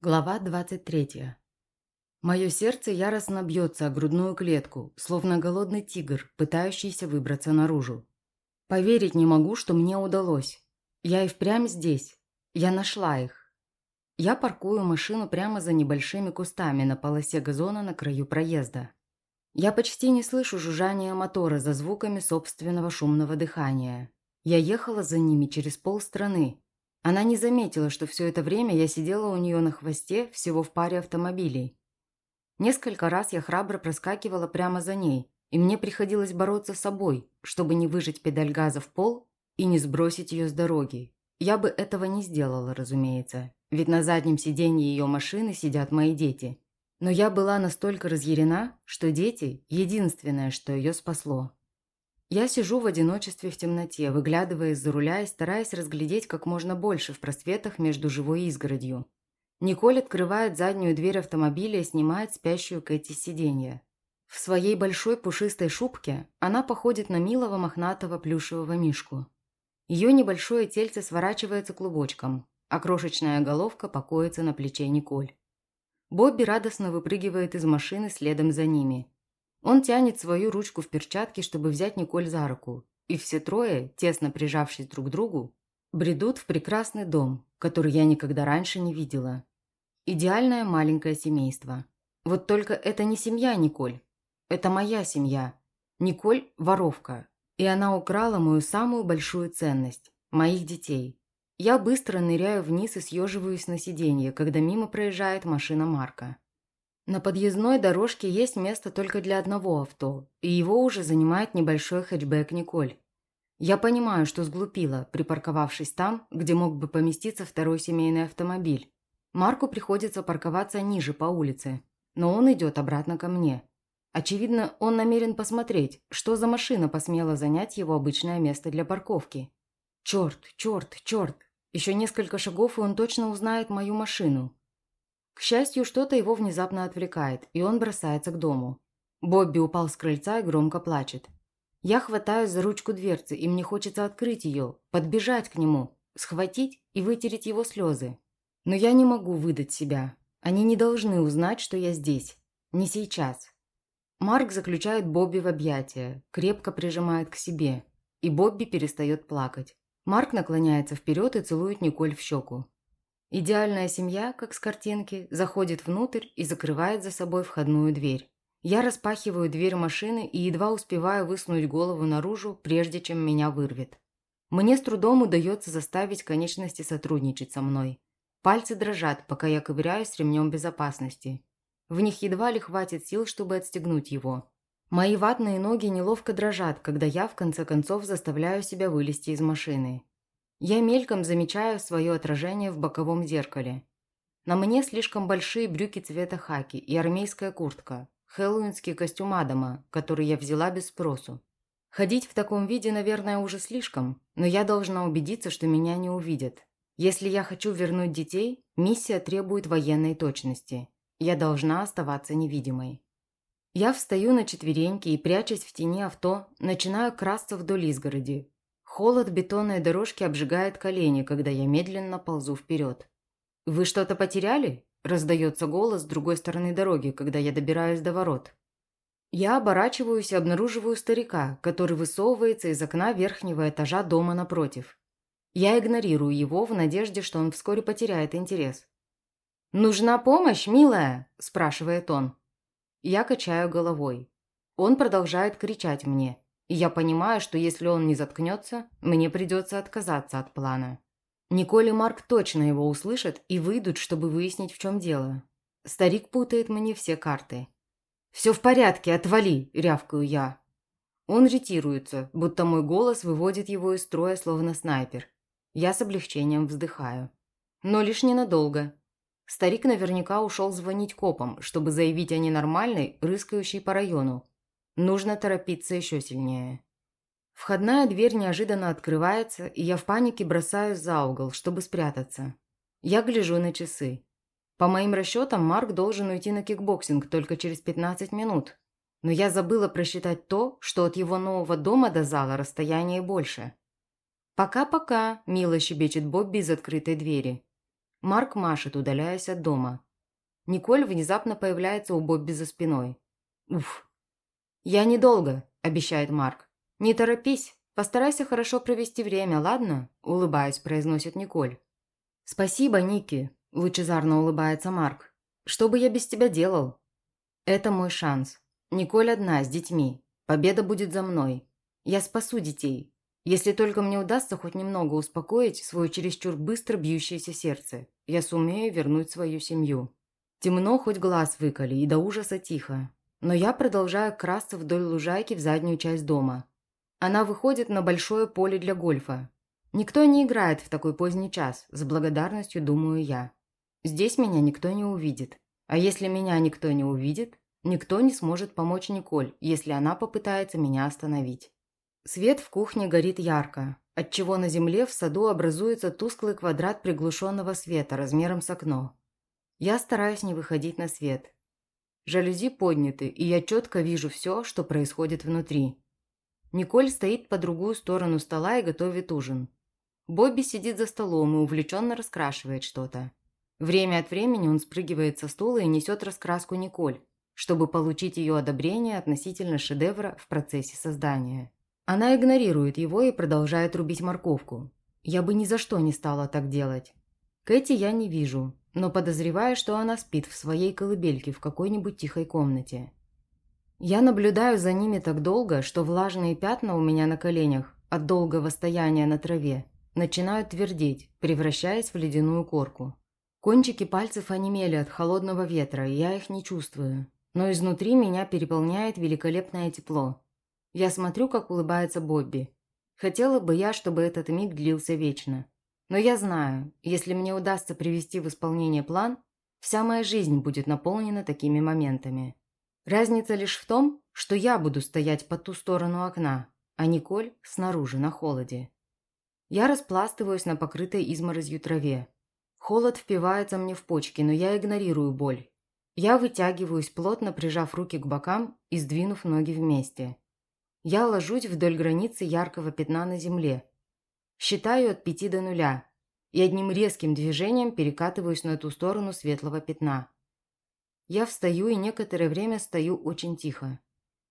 Глава 23. Мое сердце яростно бьется о грудную клетку, словно голодный тигр, пытающийся выбраться наружу. Поверить не могу, что мне удалось. Я и впрямь здесь. Я нашла их. Я паркую машину прямо за небольшими кустами на полосе газона на краю проезда. Я почти не слышу жужжания мотора за звуками собственного шумного дыхания. Я ехала за ними через полстраны, она не заметила, что все это время я сидела у нее на хвосте всего в паре автомобилей. Несколько раз я храбро проскакивала прямо за ней, и мне приходилось бороться с собой, чтобы не выжать педаль газа в пол и не сбросить ее с дороги. Я бы этого не сделала, разумеется, ведь на заднем сиденье ее машины сидят мои дети. Но я была настолько разъярена, что дети – единственное, что ее спасло. Я сижу в одиночестве в темноте, выглядывая из-за руля и стараясь разглядеть как можно больше в просветах между живой изгородью. Николь открывает заднюю дверь автомобиля и снимает спящую Кэти с сиденья. В своей большой пушистой шубке она походит на милого мохнатого плюшевого мишку. Ее небольшое тельце сворачивается клубочком, а крошечная головка покоится на плече Николь. Бобби радостно выпрыгивает из машины следом за ними – он тянет свою ручку в перчатке, чтобы взять Николь за руку, и все трое, тесно прижавшись друг к другу, бредут в прекрасный дом, который я никогда раньше не видела. Идеальное маленькое семейство. Вот только это не семья Николь. Это моя семья. Николь – воровка. И она украла мою самую большую ценность – моих детей. Я быстро ныряю вниз и съеживаюсь на сиденье, когда мимо проезжает машина Марка. На подъездной дорожке есть место только для одного авто, и его уже занимает небольшой хэтчбэк Николь. Я понимаю, что сглупила, припарковавшись там, где мог бы поместиться второй семейный автомобиль. Марку приходится парковаться ниже по улице, но он идет обратно ко мне. Очевидно, он намерен посмотреть, что за машина посмела занять его обычное место для парковки. Черт, черт, черт. Еще несколько шагов, и он точно узнает мою машину. К счастью, что-то его внезапно отвлекает, и он бросается к дому. Бобби упал с крыльца и громко плачет. Я хватаюсь за ручку дверцы, и мне хочется открыть ее, подбежать к нему, схватить и вытереть его слезы. Но я не могу выдать себя. Они не должны узнать, что я здесь. Не сейчас. Марк заключает Бобби в объятия, крепко прижимает к себе, и Бобби перестает плакать. Марк наклоняется вперед и целует Николь в щеку. Идеальная семья, как с картинки, заходит внутрь и закрывает за собой входную дверь. Я распахиваю дверь машины и едва успеваю высунуть голову наружу, прежде чем меня вырвет. Мне с трудом удается заставить конечности сотрудничать со мной. Пальцы дрожат, пока я ковыряюсь ремнем безопасности. В них едва ли хватит сил, чтобы отстегнуть его. Мои ватные ноги неловко дрожат, когда я в конце концов заставляю себя вылезти из машины. Я мельком замечаю свое отражение в боковом зеркале. На мне слишком большие брюки цвета хаки и армейская куртка, хэллоуинский костюм Адама, который я взяла без спросу. Ходить в таком виде, наверное, уже слишком, но я должна убедиться, что меня не увидят. Если я хочу вернуть детей, миссия требует военной точности. Я должна оставаться невидимой. Я встаю на четвереньки и, прячась в тени авто, начинаю красться вдоль изгороди, Холод бетонной дорожки обжигает колени, когда я медленно ползу вперед. «Вы что-то потеряли?» – раздается голос с другой стороны дороги, когда я добираюсь до ворот. Я оборачиваюсь и обнаруживаю старика, который высовывается из окна верхнего этажа дома напротив. Я игнорирую его в надежде, что он вскоре потеряет интерес. «Нужна помощь, милая?» – спрашивает он. Я качаю головой. Он продолжает кричать мне – я понимаю, что если он не заткнется, мне придется отказаться от плана. Николь и Марк точно его услышат и выйдут, чтобы выяснить, в чем дело. Старик путает мне все карты. «Все в порядке, отвали!» – рявкаю я. Он ретируется, будто мой голос выводит его из строя, словно снайпер. Я с облегчением вздыхаю. Но лишь ненадолго. Старик наверняка ушел звонить копам, чтобы заявить о ненормальной, рыскающей по району, Нужно торопиться еще сильнее. Входная дверь неожиданно открывается, и я в панике бросаюсь за угол, чтобы спрятаться. Я гляжу на часы. По моим расчетам, Марк должен уйти на кикбоксинг только через 15 минут. Но я забыла просчитать то, что от его нового дома до зала расстояние больше. «Пока-пока», – мило щебечет Бобби из открытой двери. Марк машет, удаляясь от дома. Николь внезапно появляется у Бобби за спиной. Уф. «Я недолго», – обещает Марк. «Не торопись, постарайся хорошо провести время, ладно?» – улыбаясь, произносит Николь. «Спасибо, Ники», – лучезарно улыбается Марк. «Что бы я без тебя делал?» «Это мой шанс. Николь одна, с детьми. Победа будет за мной. Я спасу детей. Если только мне удастся хоть немного успокоить свое чересчур быстро бьющееся сердце, я сумею вернуть свою семью. Темно, хоть глаз выколи, и до ужаса тихо. Но я продолжаю красться вдоль лужайки в заднюю часть дома. Она выходит на большое поле для гольфа. Никто не играет в такой поздний час, с благодарностью думаю я. Здесь меня никто не увидит. А если меня никто не увидит, Никто не сможет помочь Николь, если она попытается меня остановить. Свет в кухне горит ярко, отчего на земле в саду образуется тусклый квадрат приглушенного света размером с окно. Я стараюсь не выходить на свет. Жалюзи подняты, и я четко вижу все, что происходит внутри. Николь стоит по другую сторону стола и готовит ужин. Бобби сидит за столом и увлеченно раскрашивает что-то. Время от времени он спрыгивает со стула и несет раскраску Николь, чтобы получить ее одобрение относительно шедевра в процессе создания. Она игнорирует его и продолжает рубить морковку. Я бы ни за что не стала так делать. Кэти я не вижу, но подозреваю, что она спит в своей колыбельке в какой-нибудь тихой комнате. Я наблюдаю за ними так долго, что влажные пятна у меня на коленях от долгого стояния на траве начинают твердеть, превращаясь в ледяную корку. Кончики пальцев онемели от холодного ветра, и я их не чувствую но изнутри меня переполняет великолепное тепло. Я смотрю, как улыбается Бобби. Хотела бы я, чтобы этот миг длился вечно. Но я знаю, если мне удастся привести в исполнение план, вся моя жизнь будет наполнена такими моментами. Разница лишь в том, что я буду стоять по ту сторону окна, а Николь снаружи, на холоде. Я распластываюсь на покрытой изморозью траве. Холод впивается мне в почки, но я игнорирую боль я вытягиваюсь, плотно прижав руки к бокам и сдвинув ноги вместе. Я ложусь вдоль границы яркого пятна на земле. Считаю от пяти до нуля и одним резким движением перекатываюсь на ту сторону светлого пятна. Я встаю и некоторое время стою очень тихо.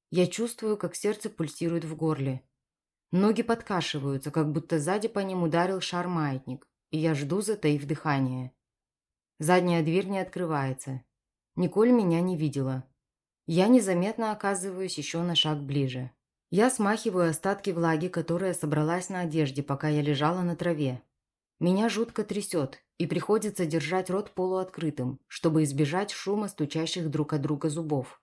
Я чувствую, как сердце пульсирует в горле. Ноги подкашиваются, как будто сзади по ним ударил шар-маятник, и я жду, затаив дыхание. Задняя дверь не открывается. Николь меня не видела. Я незаметно оказываюсь еще на шаг ближе. Я смахиваю остатки влаги, которая собралась на одежде, пока я лежала на траве. Меня жутко трясет, и приходится держать рот полуоткрытым, чтобы избежать шума стучащих друг от друга зубов.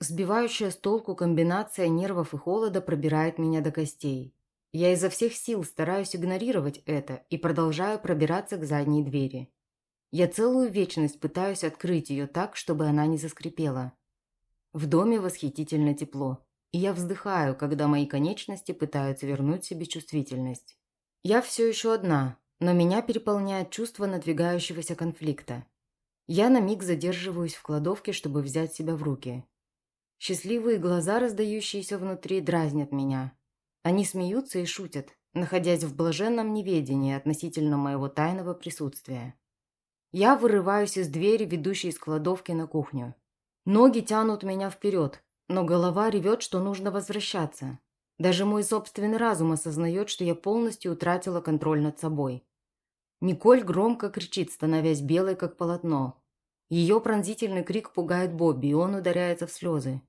Сбивающая с толку комбинация нервов и холода пробирает меня до костей. Я изо всех сил стараюсь игнорировать это и продолжаю пробираться к задней двери. Я целую вечность пытаюсь открыть ее так, чтобы она не заскрипела. В доме восхитительно тепло, и я вздыхаю, когда мои конечности пытаются вернуть себе чувствительность. Я все еще одна, но меня переполняет чувство надвигающегося конфликта. Я на миг задерживаюсь в кладовке, чтобы взять себя в руки. Счастливые глаза, раздающиеся внутри, дразнят меня. Они смеются и шутят, находясь в блаженном неведении относительно моего тайного присутствия. Я вырываюсь из двери, ведущей из кладовки на кухню. Ноги тянут меня вперед, но голова ревет, что нужно возвращаться. Даже мой собственный разум осознает, что я полностью утратила контроль над собой. Николь громко кричит, становясь белой, как полотно. Ее пронзительный крик пугает Бобби, и он ударяется в слезы.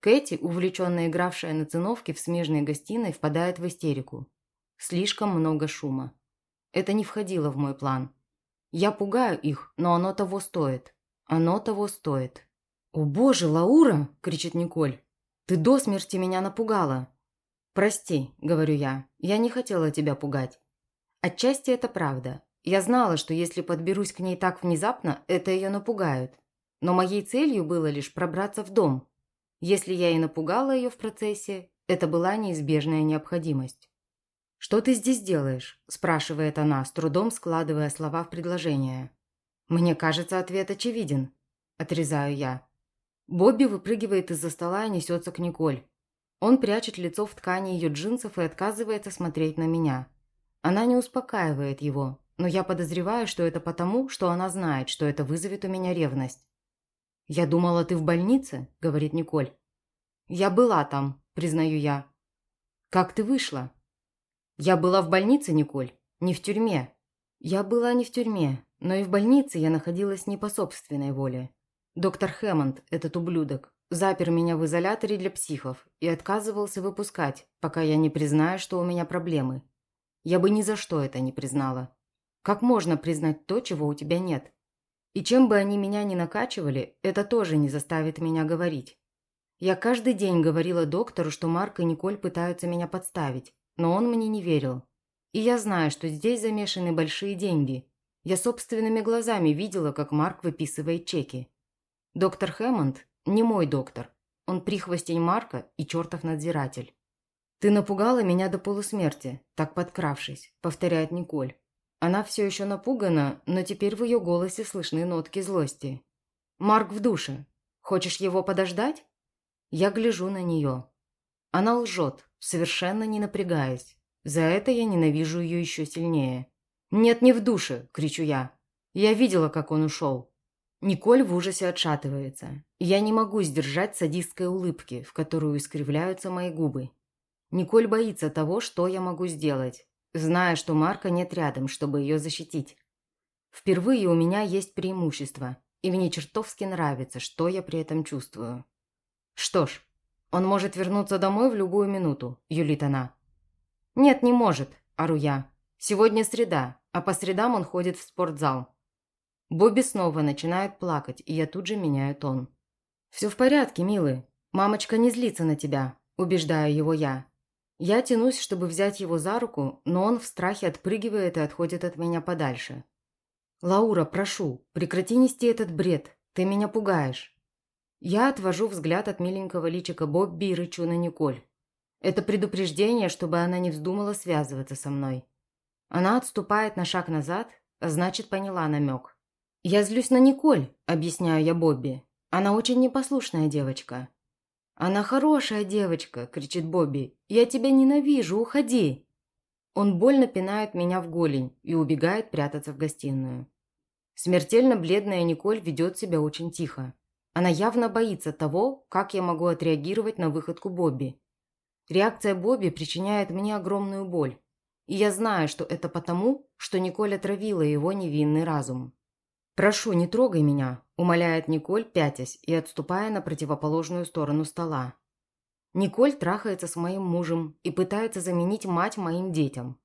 Кэти, увлеченная игравшая на циновке в смежной гостиной, впадает в истерику. Слишком много шума. Это не входило в мой план. Я пугаю их, но оно того стоит. Оно того стоит. «О боже, Лаура!» – кричит Николь. «Ты до смерти меня напугала!» «Прости», – говорю я, – «я не хотела тебя пугать». Отчасти это правда. Я знала, что если подберусь к ней так внезапно, это ее напугает. Но моей целью было лишь пробраться в дом. Если я и напугала ее в процессе, это была неизбежная необходимость. «Что ты здесь делаешь?» – спрашивает она, с трудом складывая слова в предложение. «Мне кажется, ответ очевиден», – отрезаю я. Бобби выпрыгивает из-за стола и несется к Николь. Он прячет лицо в ткани ее джинсов и отказывается смотреть на меня. Она не успокаивает его, но я подозреваю, что это потому, что она знает, что это вызовет у меня ревность. «Я думала, ты в больнице?» – говорит Николь. «Я была там», – признаю я. «Как ты вышла?» «Я была в больнице, Николь, не в тюрьме». «Я была не в тюрьме, но и в больнице я находилась не по собственной воле. Доктор Хэммонд, этот ублюдок, запер меня в изоляторе для психов и отказывался выпускать, пока я не признаю, что у меня проблемы. Я бы ни за что это не признала. Как можно признать то, чего у тебя нет? И чем бы они меня ни накачивали, это тоже не заставит меня говорить. Я каждый день говорила доктору, что Марк и Николь пытаются меня подставить, но он мне не верил. И я знаю, что здесь замешаны большие деньги. Я собственными глазами видела, как Марк выписывает чеки. Доктор Хэммонд не мой доктор. Он прихвостень Марка и чертов надзиратель. «Ты напугала меня до полусмерти, так подкравшись», – повторяет Николь. Она все еще напугана, но теперь в ее голосе слышны нотки злости. «Марк в душе. Хочешь его подождать?» Я гляжу на нее. Она лжет, совершенно не напрягаясь. За это я ненавижу ее еще сильнее. «Нет, не в душе!» – кричу я. Я видела, как он ушел. Николь в ужасе отшатывается. Я не могу сдержать садистской улыбки, в которую искривляются мои губы. Николь боится того, что я могу сделать, зная, что Марка нет рядом, чтобы ее защитить. Впервые у меня есть преимущество, и мне чертовски нравится, что я при этом чувствую. Что ж, он может вернуться домой в любую минуту, юлит она. Нет, не может, ору я. Сегодня среда, а по средам он ходит в спортзал. Бобби снова начинает плакать, и я тут же меняю тон. «Все в порядке, милый. Мамочка не злится на тебя», – убеждаю его я. Я тянусь, чтобы взять его за руку, но он в страхе отпрыгивает и отходит от меня подальше. «Лаура, прошу, прекрати нести этот бред. Ты меня пугаешь». Я отвожу взгляд от миленького личика Бобби и рычу на Николь. Это предупреждение, чтобы она не вздумала связываться со мной. Она отступает на шаг назад, значит, поняла намек. «Я злюсь на Николь», – объясняю я Бобби. «Она очень непослушная девочка». «Она хорошая девочка», – кричит Бобби. «Я тебя ненавижу, уходи». Он больно пинает меня в голень и убегает прятаться в гостиную. Смертельно бледная Николь ведет себя очень тихо. Она явно боится того, как я могу отреагировать на выходку Бобби. Реакция Бобби причиняет мне огромную боль. И я знаю, что это потому, что Николь отравила его невинный разум. «Прошу, не трогай меня», – умоляет Николь, пятясь и отступая на противоположную сторону стола. Николь трахается с моим мужем и пытается заменить мать моим детям.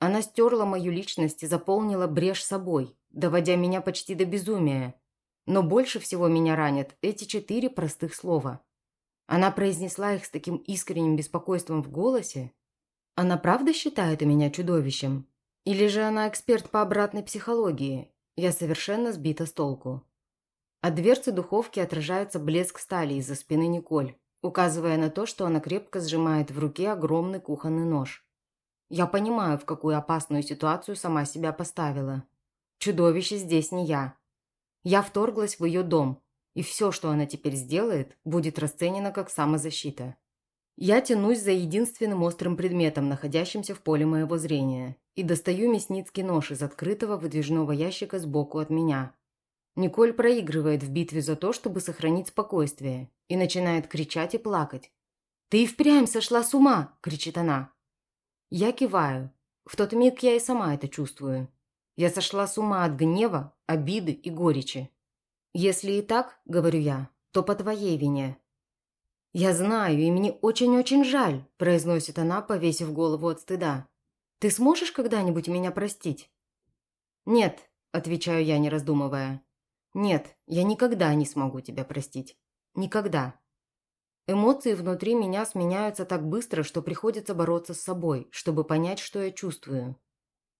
Она стерла мою личность и заполнила брешь собой, доводя меня почти до безумия. Но больше всего меня ранят эти четыре простых слова. Она произнесла их с таким искренним беспокойством в голосе. Она правда считает меня чудовищем? Или же она эксперт по обратной психологии я совершенно сбита с толку. От дверцы духовки отражается блеск стали из-за спины Николь, указывая на то, что она крепко сжимает в руке огромный кухонный нож. Я понимаю, в какую опасную ситуацию сама себя поставила. Чудовище здесь не я. Я вторглась в ее дом, и все, что она теперь сделает, будет расценено как самозащита. Я тянусь за единственным острым предметом, находящимся в поле моего зрения, и достаю мясницкий нож из открытого выдвижного ящика сбоку от меня. Николь проигрывает в битве за то, чтобы сохранить спокойствие, и начинает кричать и плакать. «Ты и впрямь сошла с ума!» – кричит она. Я киваю. В тот миг я и сама это чувствую. Я сошла с ума от гнева, обиды и горечи. «Если и так, — говорю я, — то по твоей вине, «Я знаю, и мне очень-очень жаль», – произносит она, повесив голову от стыда. «Ты сможешь когда-нибудь меня простить?» «Нет», – отвечаю я, не раздумывая. «Нет, я никогда не смогу тебя простить. Никогда». Эмоции внутри меня сменяются так быстро, что приходится бороться с собой, чтобы понять, что я чувствую.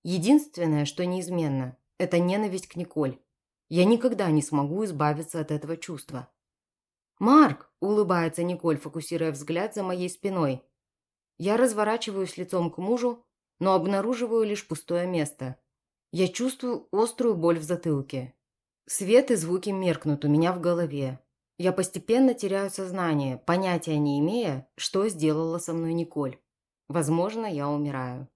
Единственное, что неизменно – это ненависть к Николь. Я никогда не смогу избавиться от этого чувства. «Марк!» – улыбается Николь, фокусируя взгляд за моей спиной. Я разворачиваюсь лицом к мужу, но обнаруживаю лишь пустое место. Я чувствую острую боль в затылке. Свет и звуки меркнут у меня в голове. Я постепенно теряю сознание, понятия не имея, что сделала со мной Николь. Возможно, я умираю.